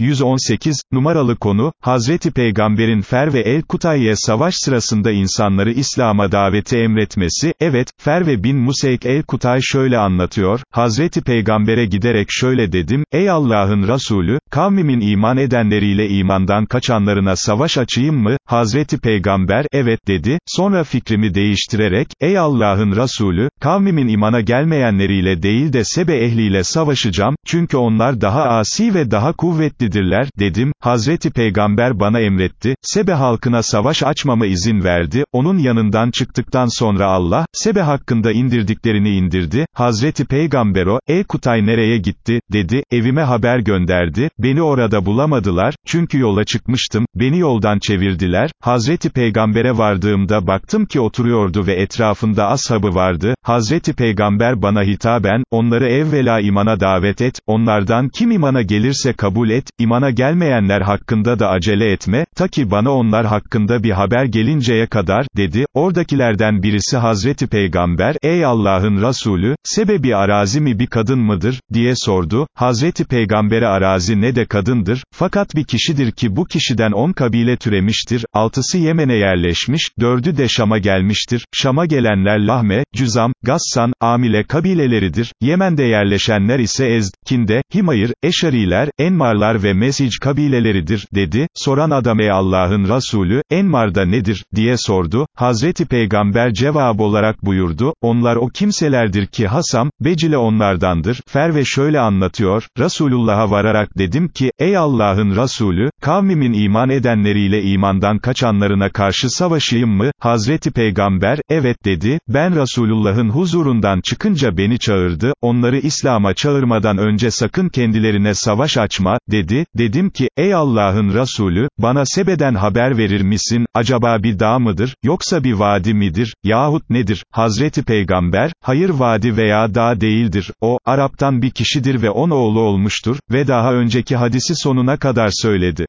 118, numaralı konu, Hazreti Peygamber'in Ferve el-Kutayye savaş sırasında insanları İslam'a daveti emretmesi, evet, Ferve bin Museyk el-Kutay şöyle anlatıyor, Hazreti Peygamber'e giderek şöyle dedim, ey Allah'ın Resulü, kavmimin iman edenleriyle imandan kaçanlarına savaş açayım mı, Hazreti Peygamber, evet dedi, sonra fikrimi değiştirerek, ey Allah'ın Resulü, kavmimin imana gelmeyenleriyle değil de Sebe ehliyle savaşacağım, çünkü onlar daha asi ve daha kuvvetlidirler, dedim, Hazreti Peygamber bana emretti, Sebe halkına savaş açmama izin verdi, onun yanından çıktıktan sonra Allah, Sebe hakkında indirdiklerini indirdi, Hazreti Peygamber o, ey Kutay nereye gitti, dedi, evime haber gönderdi, beni orada bulamadılar, çünkü yola çıkmıştım, beni yoldan çevirdiler, Hazreti Peygamber'e vardığımda baktım ki oturuyordu ve etrafında ashabı vardı, Hazreti Peygamber bana hitaben, onları evvela imana davet et, onlardan kim imana gelirse kabul et, imana gelmeyenler hakkında da acele etme, ta ki bana onlar hakkında bir haber gelinceye kadar, dedi, oradakilerden birisi Hazreti Peygamber, ey Allah'ın Resulü, sebebi arazi mi bir kadın mıdır, diye sordu, Hazreti Peygamber'e arazi ne de kadındır, fakat bir kişidir ki bu kişiden on kabile türemiştir, altısı Yemen'e yerleşmiş, dördü de Şam'a gelmiştir, Şam'a gelenler Lahme, Cüzam, Gassan, Amile kabileleridir, Yemen'de yerleşenler ise Ezd, Kinde, Himayr, Eşariler, Enmarlar ve Mesic kabileleridir, dedi, soran adam ey Allah'ın Resulü, Enmar'da nedir, diye sordu, Hazreti Peygamber cevap olarak buyurdu, onlar o kimselerdir ki Hasam, Becile onlardandır, Ferve şöyle anlatıyor, Resulullah'a vararak dedim ki, ey Allah'ın Resulü, kavmimin iman edenleriyle imandan kaçanlarına karşı savaşayım mı, Hazreti Peygamber, evet dedi, ben Resulullah'ın huzurundan çıkınca beni çağırdı, onları İslam'a çağırmadan önce sakın kendilerine savaş açma, dedi, dedim ki, ey Allah'ın Resulü, bana Sebe'den haber verir misin, acaba bir dağ mıdır, yoksa bir vadi midir, yahut nedir, Hazreti Peygamber, hayır vadi veya dağ değildir, o, Arap'tan bir kişidir ve on oğlu olmuştur, ve daha önceki hadisi sonuna kadar söyledi.